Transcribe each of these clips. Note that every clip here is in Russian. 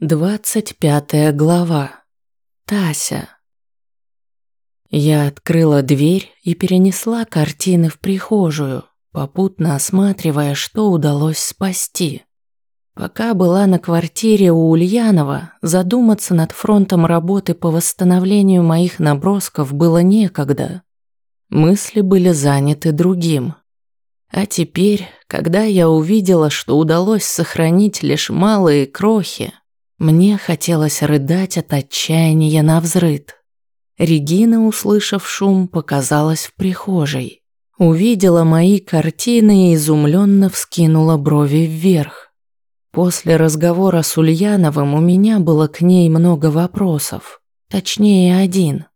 Двадцать пятая глава. Тася. Я открыла дверь и перенесла картины в прихожую, попутно осматривая, что удалось спасти. Пока была на квартире у Ульянова, задуматься над фронтом работы по восстановлению моих набросков было некогда. Мысли были заняты другим. А теперь, когда я увидела, что удалось сохранить лишь малые крохи, мне хотелось рыдать от отчаяния на взрыд. Регина, услышав шум, показалась в прихожей. Увидела мои картины и изумленно вскинула брови вверх. После разговора с Ульяновым у меня было к ней много вопросов, точнее один.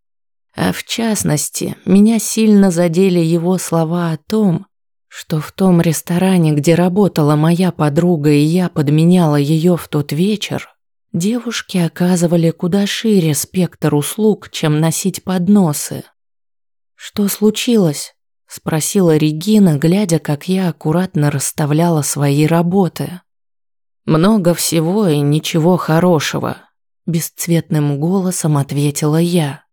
А в частности, меня сильно задели его слова о том, что в том ресторане, где работала моя подруга и я подменяла ее в тот вечер, Девушки оказывали куда шире спектр услуг, чем носить подносы. «Что случилось?» – спросила Регина, глядя, как я аккуратно расставляла свои работы. «Много всего и ничего хорошего», – бесцветным голосом ответила я.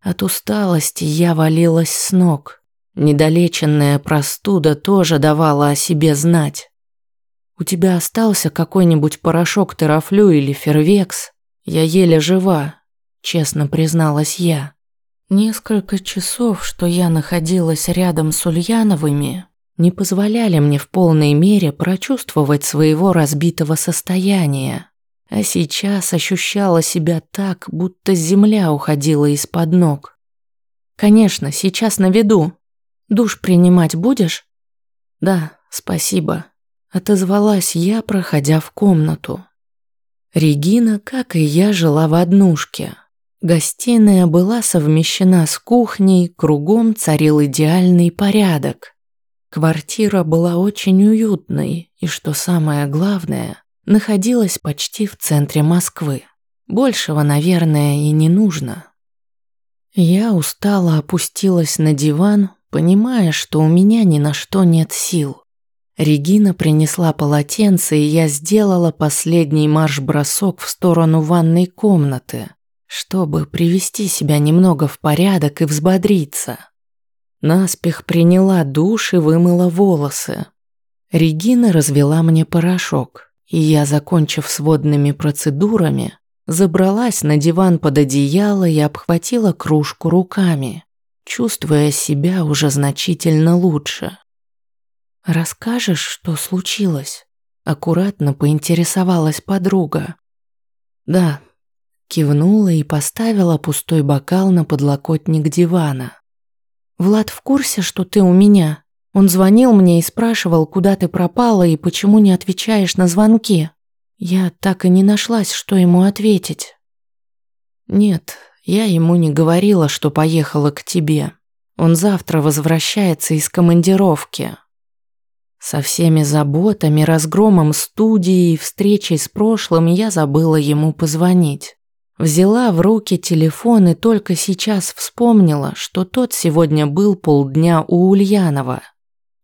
От усталости я валилась с ног. Недолеченная простуда тоже давала о себе знать. У тебя остался какой-нибудь порошок терафлю или фервекс? Я еле жива, честно призналась я. Несколько часов, что я находилась рядом с Ульяновыми, не позволяли мне в полной мере прочувствовать своего разбитого состояния. А сейчас ощущала себя так, будто земля уходила из-под ног. Конечно, сейчас на виду. Душ принимать будешь? Да, спасибо. Отозвалась я, проходя в комнату. Регина, как и я, жила в однушке. Гостиная была совмещена с кухней, кругом царил идеальный порядок. Квартира была очень уютной и, что самое главное, находилась почти в центре Москвы. Большего, наверное, и не нужно. Я устало опустилась на диван, понимая, что у меня ни на что нет сил. Регина принесла полотенце, и я сделала последний марш-бросок в сторону ванной комнаты, чтобы привести себя немного в порядок и взбодриться. Наспех приняла душ и вымыла волосы. Регина развела мне порошок, и я, закончив с водными процедурами, забралась на диван под одеяло и обхватила кружку руками, чувствуя себя уже значительно лучше. «Расскажешь, что случилось?» Аккуратно поинтересовалась подруга. «Да», кивнула и поставила пустой бокал на подлокотник дивана. «Влад в курсе, что ты у меня? Он звонил мне и спрашивал, куда ты пропала и почему не отвечаешь на звонки. Я так и не нашлась, что ему ответить». «Нет, я ему не говорила, что поехала к тебе. Он завтра возвращается из командировки, со всеми заботами, разгромом студии и встречей с прошлым я забыла ему позвонить. Взяла в руки телефон и только сейчас вспомнила, что тот сегодня был полдня у Ульянова.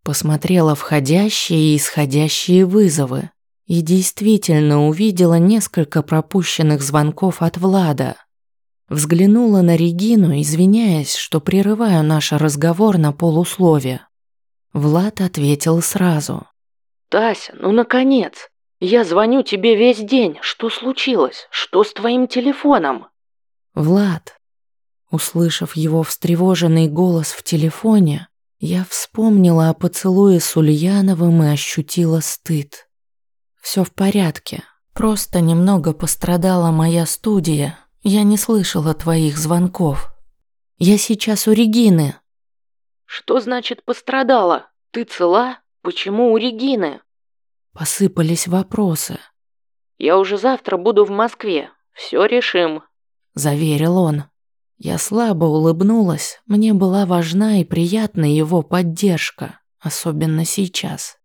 Посмотрела входящие и исходящие вызовы и действительно увидела несколько пропущенных звонков от Влада. Взглянула на Регину, извиняясь, что прерываю наш разговор на полусловие. Влад ответил сразу. «Тася, ну наконец! Я звоню тебе весь день. Что случилось? Что с твоим телефоном?» «Влад». Услышав его встревоженный голос в телефоне, я вспомнила о поцелуе с Ульяновым и ощутила стыд. Все в порядке. Просто немного пострадала моя студия. Я не слышала твоих звонков. Я сейчас у Регины. «Что значит пострадала? Ты цела? Почему у Регины?» Посыпались вопросы. «Я уже завтра буду в Москве. Все решим», – заверил он. Я слабо улыбнулась, мне была важна и приятна его поддержка, особенно сейчас.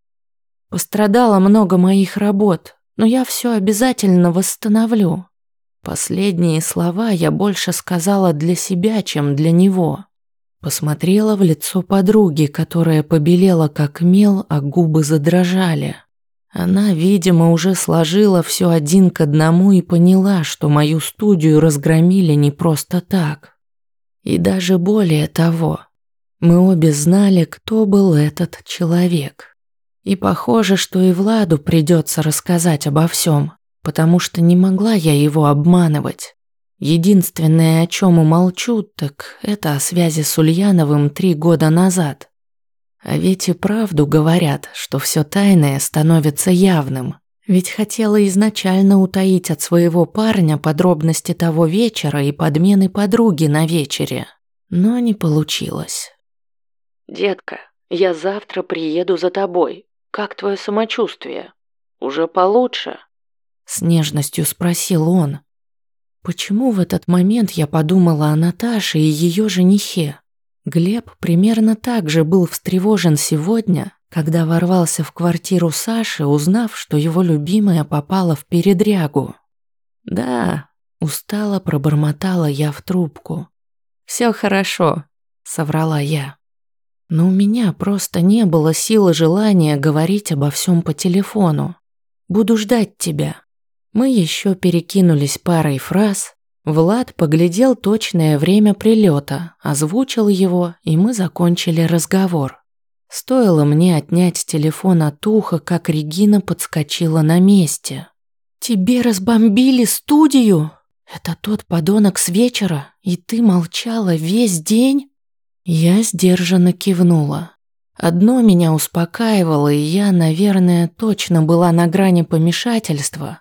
Пострадало много моих работ, но я все обязательно восстановлю. Последние слова я больше сказала для себя, чем для него. Посмотрела в лицо подруги, которая побелела как мел, а губы задрожали. Она, видимо, уже сложила все один к одному и поняла, что мою студию разгромили не просто так. И даже более того, мы обе знали, кто был этот человек. И похоже, что и Владу придется рассказать обо всем, потому что не могла я его обманывать. Единственное, о чем умолчу, так это о связи с Ульяновым три года назад. А ведь и правду говорят, что все тайное становится явным. Ведь хотела изначально утаить от своего парня подробности того вечера и подмены подруги на вечере. Но не получилось. «Детка, я завтра приеду за тобой. Как твое самочувствие? Уже получше?» С нежностью спросил он. Почему в этот момент я подумала о Наташе и ее женихе? Глеб примерно так же был встревожен сегодня, когда ворвался в квартиру Саши, узнав, что его любимая попала в передрягу. «Да», – устало пробормотала я в трубку. «Все хорошо», – соврала я. Но у меня просто не было силы желания говорить обо всем по телефону. «Буду ждать тебя». Мы еще перекинулись парой фраз, Влад поглядел точное время прилета, озвучил его, и мы закончили разговор. Стоило мне отнять телефон от уха, как Регина подскочила на месте. «Тебе разбомбили студию? Это тот подонок с вечера, и ты молчала весь день?» Я сдержанно кивнула. Одно меня успокаивало, и я, наверное, точно была на грани помешательства,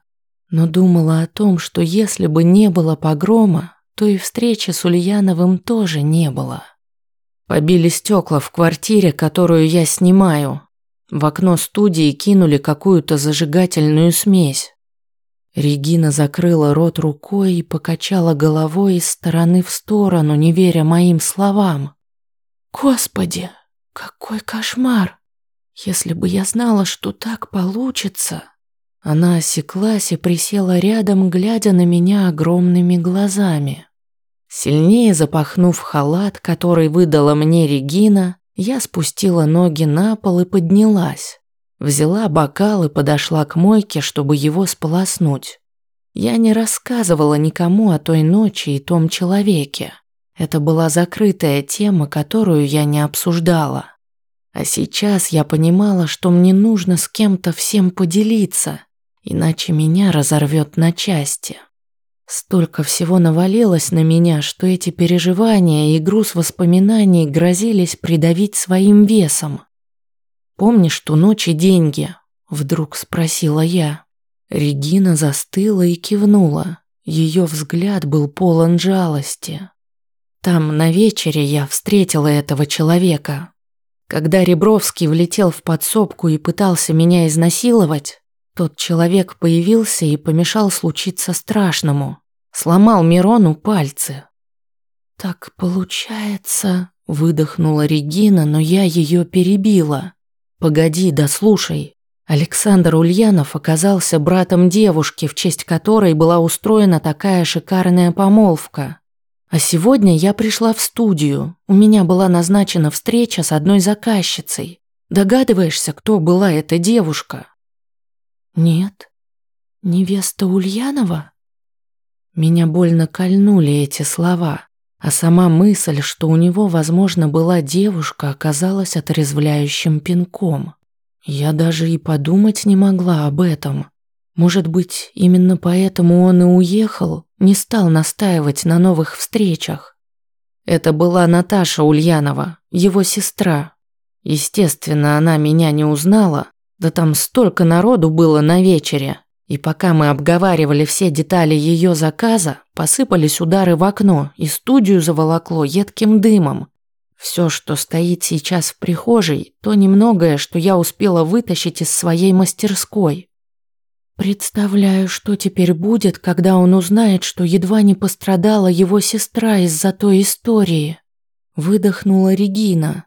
но думала о том, что если бы не было погрома, то и встречи с Ульяновым тоже не было. Побили стекла в квартире, которую я снимаю. В окно студии кинули какую-то зажигательную смесь. Регина закрыла рот рукой и покачала головой из стороны в сторону, не веря моим словам. «Господи, какой кошмар! Если бы я знала, что так получится...» Она осеклась и присела рядом, глядя на меня огромными глазами. Сильнее запахнув халат, который выдала мне Регина, я спустила ноги на пол и поднялась. Взяла бокал и подошла к мойке, чтобы его сполоснуть. Я не рассказывала никому о той ночи и том человеке. Это была закрытая тема, которую я не обсуждала. А сейчас я понимала, что мне нужно с кем-то всем поделиться, иначе меня разорвет на части. Столько всего навалилось на меня, что эти переживания и груз воспоминаний грозились придавить своим весом. «Помнишь ту ночь и деньги?» – вдруг спросила я. Регина застыла и кивнула. Ее взгляд был полон жалости. Там на вечере я встретила этого человека. Когда Ребровский влетел в подсобку и пытался меня изнасиловать, тот человек появился и помешал случиться страшному. Сломал Мирону пальцы. «Так получается...» – выдохнула Регина, но я ее перебила. «Погоди, дослушай. Александр Ульянов оказался братом девушки, в честь которой была устроена такая шикарная помолвка. А сегодня я пришла в студию. У меня была назначена встреча с одной заказчицей. Догадываешься, кто была эта девушка?» Нет. Невеста Ульянова? Меня больно кольнули эти слова, а сама мысль, что у него, возможно, была девушка, оказалась отрезвляющим пинком. Я даже и подумать не могла об этом. Может быть, именно поэтому он и уехал, не стал настаивать на новых встречах. Это была Наташа Ульянова, его сестра. Естественно, она меня не узнала, да там столько народу было на вечере. И пока мы обговаривали все детали ее заказа, посыпались удары в окно, и студию заволокло едким дымом. Все, что стоит сейчас в прихожей, то немногое, что я успела вытащить из своей мастерской. Представляю, что теперь будет, когда он узнает, что едва не пострадала его сестра из-за той истории. Выдохнула Регина.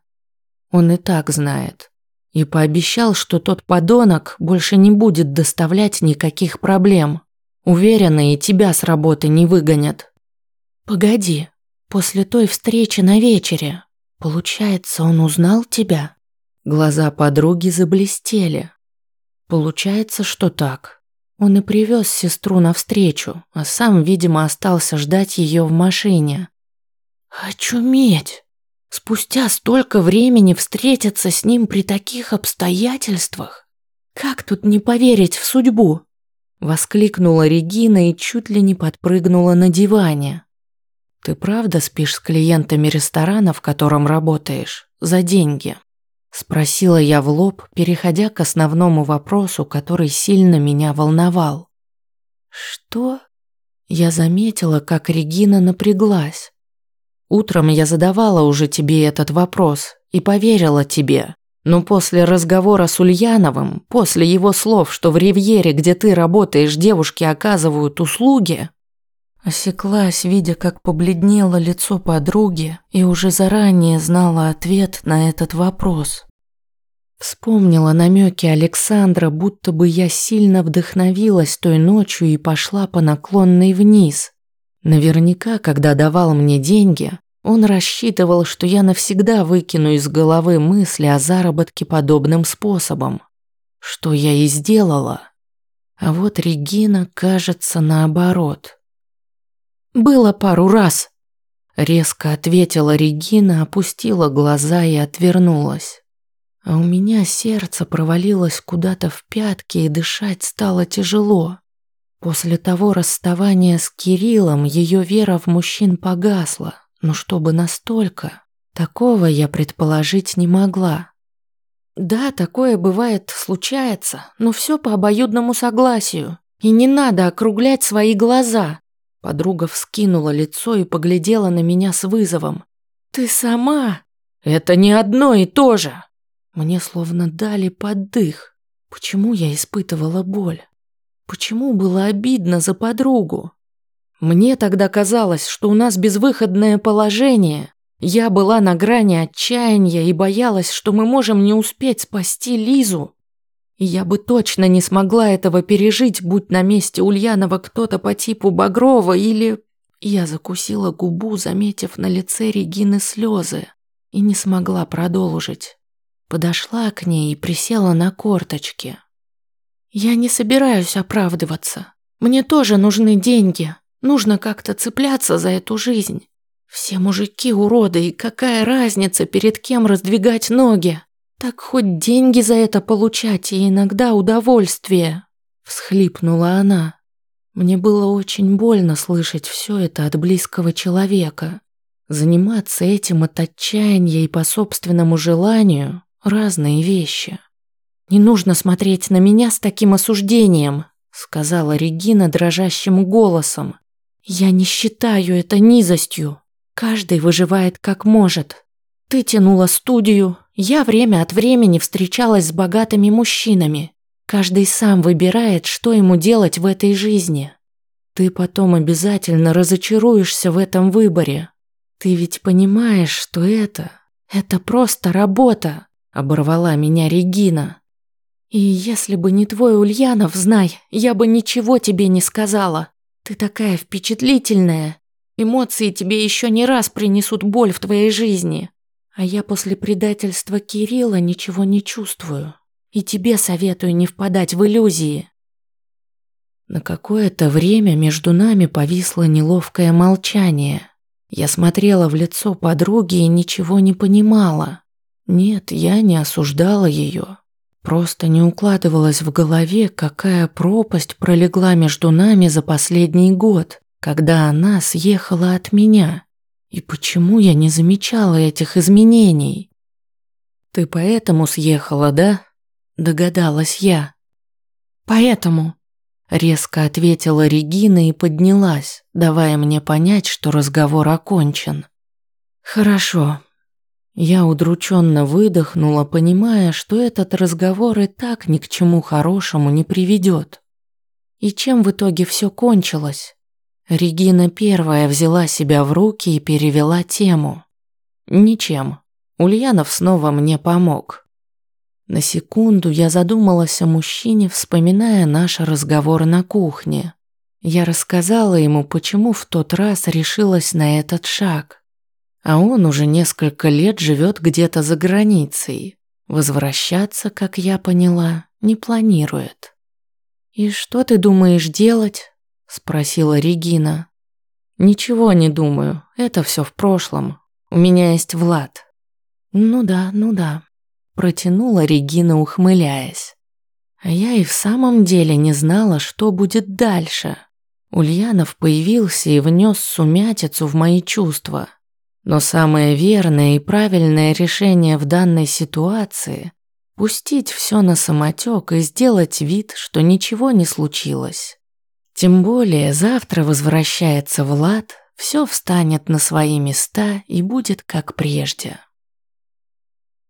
Он и так знает и пообещал, что тот подонок больше не будет доставлять никаких проблем. Уверена, и тебя с работы не выгонят. Погоди, после той встречи на вечере, получается, он узнал тебя? Глаза подруги заблестели. Получается, что так. Он и привез сестру навстречу, а сам, видимо, остался ждать ее в машине. Очуметь! Спустя столько времени встретиться с ним при таких обстоятельствах? Как тут не поверить в судьбу? Воскликнула Регина и чуть ли не подпрыгнула на диване. Ты правда спишь с клиентами ресторана, в котором работаешь, за деньги? Спросила я в лоб, переходя к основному вопросу, который сильно меня волновал. Что? Я заметила, как Регина напряглась. Утром я задавала уже тебе этот вопрос и поверила тебе. Но после разговора с Ульяновым, после его слов, что в Ривьере, где ты работаешь, девушки оказывают услуги, осеклась, видя, как побледнело лицо подруги, и уже заранее знала ответ на этот вопрос. Вспомнила намеки Александра, будто бы я сильно вдохновилась той ночью и пошла по наклонной вниз. Наверняка, когда давал мне деньги, он рассчитывал, что я навсегда выкину из головы мысли о заработке подобным способом. Что я и сделала. А вот Регина, кажется, наоборот. «Было пару раз», – резко ответила Регина, опустила глаза и отвернулась. А у меня сердце провалилось куда-то в пятки и дышать стало тяжело. После того расставания с Кириллом ее вера в мужчин погасла. Но чтобы настолько, такого я предположить не могла. Да, такое бывает, случается, но все по обоюдному согласию. И не надо округлять свои глаза. Подруга вскинула лицо и поглядела на меня с вызовом. Ты сама? Это не одно и то же. Мне словно дали поддых. Почему я испытывала боль? Почему было обидно за подругу? Мне тогда казалось, что у нас безвыходное положение. Я была на грани отчаяния и боялась, что мы можем не успеть спасти Лизу. Я бы точно не смогла этого пережить, будь на месте Ульянова кто-то по типу Багрова или... Я закусила губу, заметив на лице Регины слезы, и не смогла продолжить. Подошла к ней и присела на корточки. «Я не собираюсь оправдываться. Мне тоже нужны деньги, Нужно как-то цепляться за эту жизнь. Все мужики уроды, и какая разница, перед кем раздвигать ноги? Так хоть деньги за это получать и иногда удовольствие. Всхлипнула она. Мне было очень больно слышать все это от близкого человека. Заниматься этим от отчаяния и по собственному желанию – разные вещи. «Не нужно смотреть на меня с таким осуждением», – сказала Регина дрожащим голосом. Я не считаю это низостью. Каждый выживает как может. Ты тянула студию, я время от времени встречалась с богатыми мужчинами. Каждый сам выбирает, что ему делать в этой жизни. Ты потом обязательно разочаруешься в этом выборе. Ты ведь понимаешь, что это... Это просто работа, оборвала меня Регина. И если бы не твой Ульянов, знай, я бы ничего тебе не сказала. Ты такая впечатлительная. Эмоции тебе еще не раз принесут боль в твоей жизни. А я после предательства Кирилла ничего не чувствую. И тебе советую не впадать в иллюзии. На какое-то время между нами повисло неловкое молчание. Я смотрела в лицо подруги и ничего не понимала. Нет, я не осуждала ее. Просто не укладывалось в голове, какая пропасть пролегла между нами за последний год, когда она съехала от меня. И почему я не замечала этих изменений? «Ты поэтому съехала, да?» – догадалась я. «Поэтому», – резко ответила Регина и поднялась, давая мне понять, что разговор окончен. «Хорошо, я удрученно выдохнула, понимая, что этот разговор и так ни к чему хорошему не приведет. И чем в итоге все кончилось? Регина первая взяла себя в руки и перевела тему. Ничем. Ульянов снова мне помог. На секунду я задумалась о мужчине, вспоминая наш разговор на кухне. Я рассказала ему, почему в тот раз решилась на этот шаг. А он уже несколько лет живет где-то за границей. Возвращаться, как я поняла, не планирует. «И что ты думаешь делать?» – спросила Регина. «Ничего не думаю, это все в прошлом. У меня есть Влад». «Ну да, ну да», – протянула Регина, ухмыляясь. А я и в самом деле не знала, что будет дальше. Ульянов появился и внес сумятицу в мои чувства. Но самое верное и правильное решение в данной ситуации – пустить все на самотек и сделать вид, что ничего не случилось. Тем более завтра возвращается Влад, все встанет на свои места и будет как прежде.